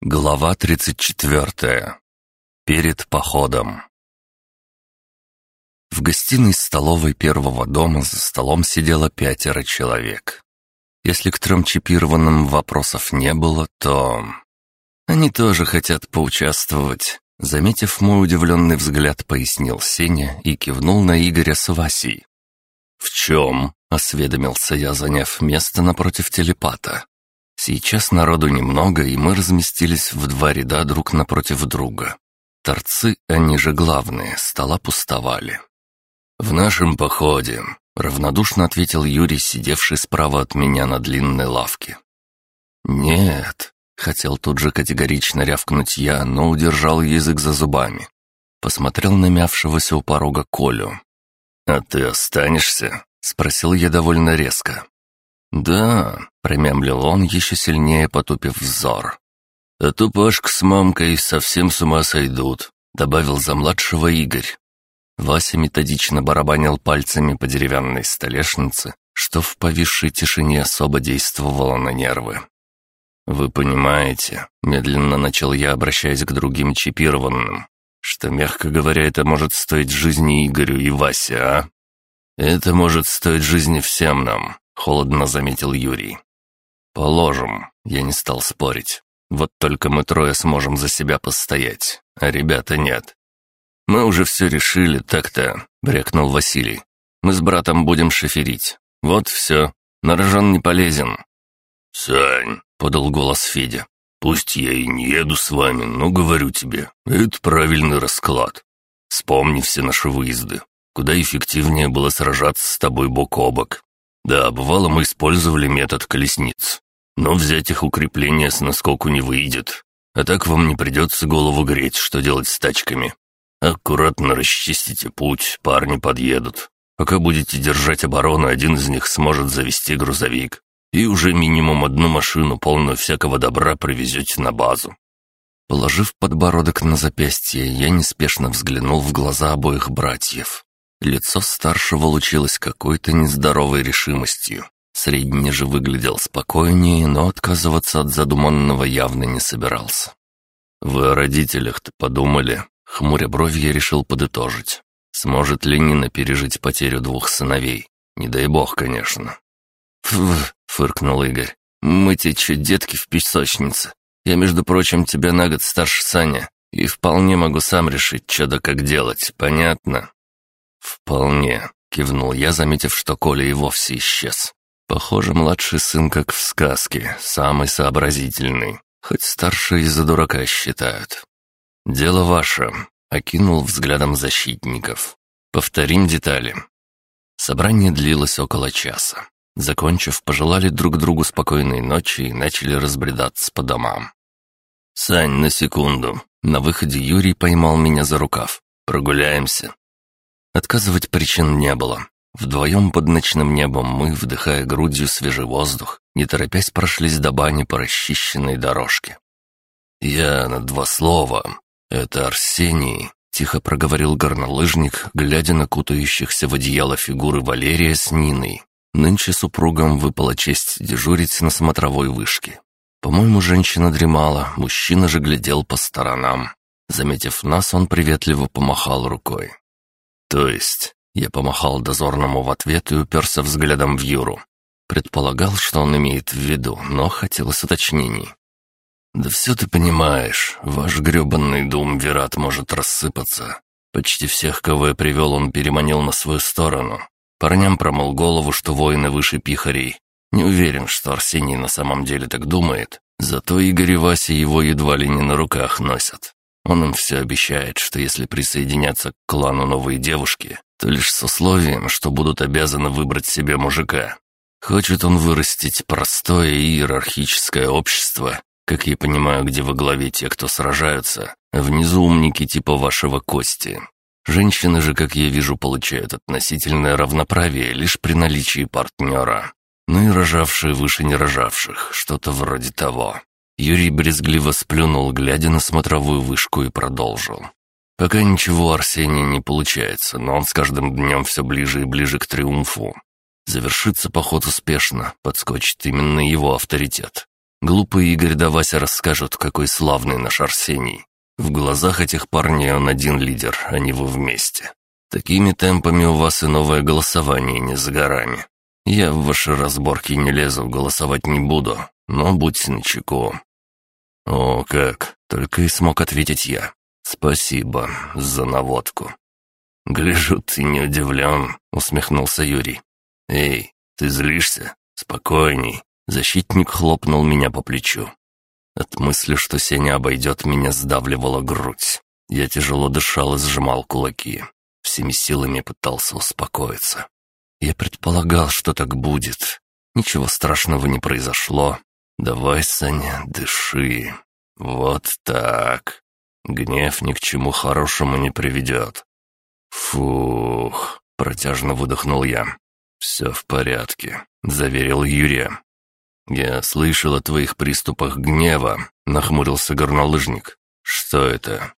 Глава 34. Перед походом. В гостиной столовой первого дома за столом сидело пятеро человек. Если к трем чипированным вопросов не было, то... Они тоже хотят поучаствовать. Заметив мой удивленный взгляд, пояснил Сеня и кивнул на Игоря с Васей. «В чем?» — осведомился я, заняв место напротив телепата. Сейчас народу немного, и мы разместились в два ряда друг напротив друга. Торцы, они же главные, стола пустовали. «В нашем походе», — равнодушно ответил Юрий, сидевший справа от меня на длинной лавке. «Нет», — хотел тут же категорично рявкнуть я, но удержал язык за зубами. Посмотрел на мявшегося у порога Колю. «А ты останешься?» — спросил я довольно резко. «Да», — промямлил он, еще сильнее потупив взор. «А то Пашка с мамкой совсем с ума сойдут», — добавил за младшего Игорь. Вася методично барабанил пальцами по деревянной столешнице, что в повисшей тишине особо действовало на нервы. «Вы понимаете», — медленно начал я, обращаясь к другим чипированным, «что, мягко говоря, это может стоить жизни Игорю и Васе, а? Это может стоить жизни всем нам, холодно заметил Юрий. «Положим», — я не стал спорить. «Вот только мы трое сможем за себя постоять, а ребята нет». «Мы уже все решили так-то», — брякнул Василий. «Мы с братом будем шоферить. Вот все. На рожон не полезен». «Сань», — подал голос Федя, — «пусть я и не еду с вами, но говорю тебе, это правильный расклад. Вспомни все наши выезды. Куда эффективнее было сражаться с тобой бок о бок, да, бывало, мы использовали метод колесниц. Но взять их укрепление с наскоку не выйдет. А так вам не придется голову греть, что делать с тачками. Аккуратно расчистите путь, парни подъедут. Пока будете держать оборону, один из них сможет завести грузовик. И уже минимум одну машину, полную всякого добра, привезете на базу. Положив подбородок на запястье, я неспешно взглянул в глаза обоих братьев. Лицо старшего лучилось какой-то нездоровой решимостью. Средний же выглядел спокойнее, но отказываться от задуманного явно не собирался. «Вы о родителях-то подумали?» Хмуря брови я решил подытожить. «Сможет ли Нина пережить потерю двух сыновей? Не дай бог, конечно». «Фу!» — фыркнул Игорь. «Мы те чуть детки в песочнице. Я, между прочим, тебя на год старше Саня, и вполне могу сам решить, что да как делать, понятно?» «Вполне», — кивнул я, заметив, что Коля и вовсе исчез. «Похоже, младший сын, как в сказке, самый сообразительный, хоть старшие из-за дурака считают». «Дело ваше», — окинул взглядом защитников. «Повторим детали». Собрание длилось около часа. Закончив, пожелали друг другу спокойной ночи и начали разбредаться по домам. «Сань, на секунду». На выходе Юрий поймал меня за рукав. «Прогуляемся». Отказывать причин не было. Вдвоем под ночным небом мы, вдыхая грудью свежий воздух, не торопясь прошлись до бани по расчищенной дорожке. «Я на два слова. Это Арсений», — тихо проговорил горнолыжник, глядя на кутающихся в одеяло фигуры Валерия с Ниной. Нынче супругам выпала честь дежурить на смотровой вышке. По-моему, женщина дремала, мужчина же глядел по сторонам. Заметив нас, он приветливо помахал рукой. «То есть?» Я помахал дозорному в ответ и уперся взглядом в Юру. Предполагал, что он имеет в виду, но хотелось уточнений. «Да все ты понимаешь, ваш гребанный дум Верат может рассыпаться. Почти всех, кого я привел, он переманил на свою сторону. Парням промыл голову, что воины выше пихарей. Не уверен, что Арсений на самом деле так думает, зато Игорь и Вася его едва ли не на руках носят. Он им все обещает, что если присоединятся к клану новые девушки, то лишь с условием, что будут обязаны выбрать себе мужика. Хочет он вырастить простое иерархическое общество, как я понимаю, где во главе те, кто сражаются, а внизу умники типа вашего Кости. Женщины же, как я вижу, получают относительное равноправие лишь при наличии партнера. Ну и рожавшие выше не рожавших, что-то вроде того. Юрий брезгливо сплюнул, глядя на смотровую вышку, и продолжил. «Пока ничего Арсения не получается, но он с каждым днем все ближе и ближе к триумфу. Завершится поход успешно, подскочит именно его авторитет. Глупый Игорь да Вася расскажут, какой славный наш Арсений. В глазах этих парней он один лидер, а не вы вместе. Такими темпами у вас и новое голосование не за горами. Я в ваши разборки не лезу, голосовать не буду, но будьте начеку». «О, как!» — только и смог ответить я. «Спасибо за наводку». «Гляжу, ты не удивлен», — усмехнулся Юрий. «Эй, ты злишься? Спокойней». Защитник хлопнул меня по плечу. От мысли, что Сеня обойдет меня, сдавливала грудь. Я тяжело дышал и сжимал кулаки. Всеми силами пытался успокоиться. Я предполагал, что так будет. Ничего страшного не произошло. Давай, Саня, дыши. Вот так. Гнев ни к чему хорошему не приведет. Фух, протяжно выдохнул я. «Все в порядке», — заверил Юрия. «Я слышал о твоих приступах гнева», — нахмурился горнолыжник. «Что это?»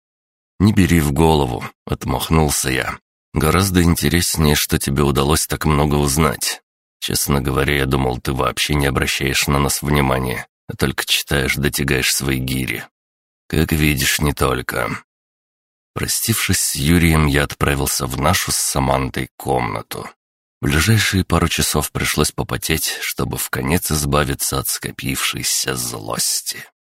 «Не бери в голову», — отмахнулся я. «Гораздо интереснее, что тебе удалось так много узнать. Честно говоря, я думал, ты вообще не обращаешь на нас внимания, а только читаешь, дотягаешь свои гири. Как видишь, не только». Простившись с Юрием, я отправился в нашу с Самантой комнату. Ближайшие пару часов пришлось попотеть, чтобы в конец избавиться от скопившейся злости.